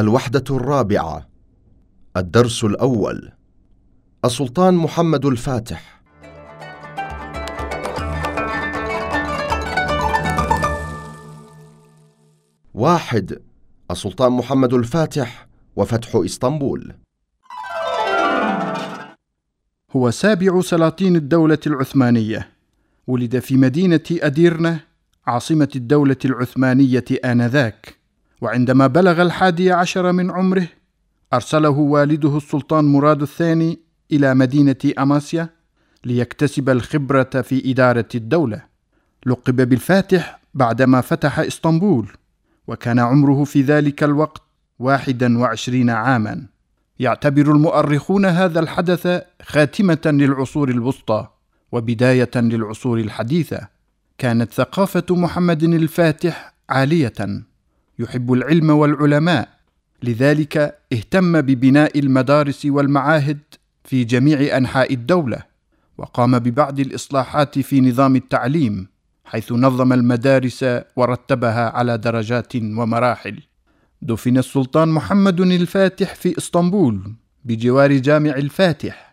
الوحدة الرابعة الدرس الأول السلطان محمد الفاتح. واحد السلطان محمد الفاتح وفتح إسطنبول. هو سابع سلاطين الدولة العثمانية. ولد في مدينة أديرنة عاصمة الدولة العثمانية آنذاك. وعندما بلغ الحادي عشر من عمره أرسله والده السلطان مراد الثاني إلى مدينة أماسيا ليكتسب الخبرة في إدارة الدولة. لقب بالفاتح بعدما فتح إسطنبول وكان عمره في ذلك الوقت واحدا وعشرين عاما. يعتبر المؤرخون هذا الحدث خاتمة للعصور الوسطى وبداية للعصور الحديثة. كانت ثقافة محمد الفاتح عالية. يحب العلم والعلماء. لذلك اهتم ببناء المدارس والمعاهد في جميع أنحاء الدولة وقام ببعض الإصلاحات في نظام التعليم حيث نظم المدارس ورتبها على درجات ومراحل. دفن السلطان محمد الفاتح في إسطنبول بجوار جامع الفاتح.